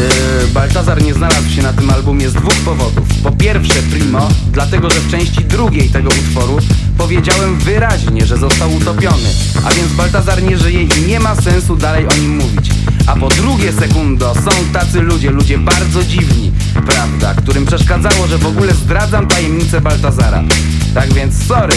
Y, Baltazar nie znalazł się na tym albumie z dwóch powodów. Po pierwsze, primo, dlatego że w części drugiej tego utworu powiedziałem wyraźnie, że został utopiony, a więc Baltazar nie żyje i nie ma sensu dalej o nim mówić. A po drugie, sekundo, są tacy ludzie, ludzie bardzo dziwni, prawda, którym przeszkadzało, że w ogóle zdradzam tajemnicę Baltazara. Tak więc sorry,